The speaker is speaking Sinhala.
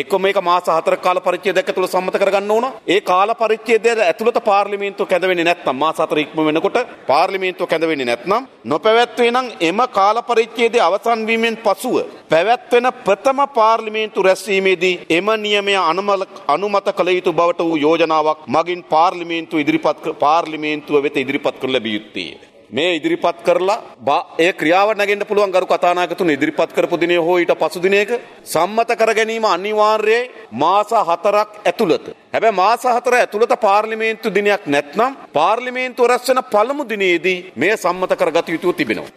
එක්ක මේක මාස 4ක කාල පරිච්ඡේදයක් ඇතුළත සම්මත කරගන්න ඕන. ඒ කාල පරිච්ඡේදය ඇතුළත පාර්ලිමේන්තුව කැඳ වෙන්නේ නැත්නම් මාස 4 ඉක්ම වෙනකොට පාර්ලිමේන්තුව කැඳ වෙන්නේ නැත්නම් නොපැවැත්වේ නම් එම කාල පරිච්ඡේදය අවසන් වීමෙන් පසුව පැවැත්වෙන ප්‍රථම පාර්ලිමේන්තු රැස්වීමේදී එම නියමය අනුමත කළ යුතු බවට වූ යෝජනාවක් මගින් පාර්ලිමේන්තුව ඉදිරිපත් පාර්ලිමේන්තුව වෙත ඉදිරිපත් කර ලැබිය යුත්තේ. මේ ඉදිරිපත් කරලා ඒ ක්‍රියාව නැගෙන්න පුළුවන් ගරු කතානායකතුන් ඉදිරිපත් කරපු දිනේ හෝ ඊට පසු දිනයක සම්මත කර ගැනීම අනිවාර්යයි මාස 4ක් ඇතුළත. හැබැයි මාස 4 ඇතුළත පාර්ලිමේන්තු දිනයක් නැත්නම් පාර්ලිමේන්තුව රැස් වෙන පළමු දිනේදී මේ සම්මත කරගත යුතුව තිබෙනවා.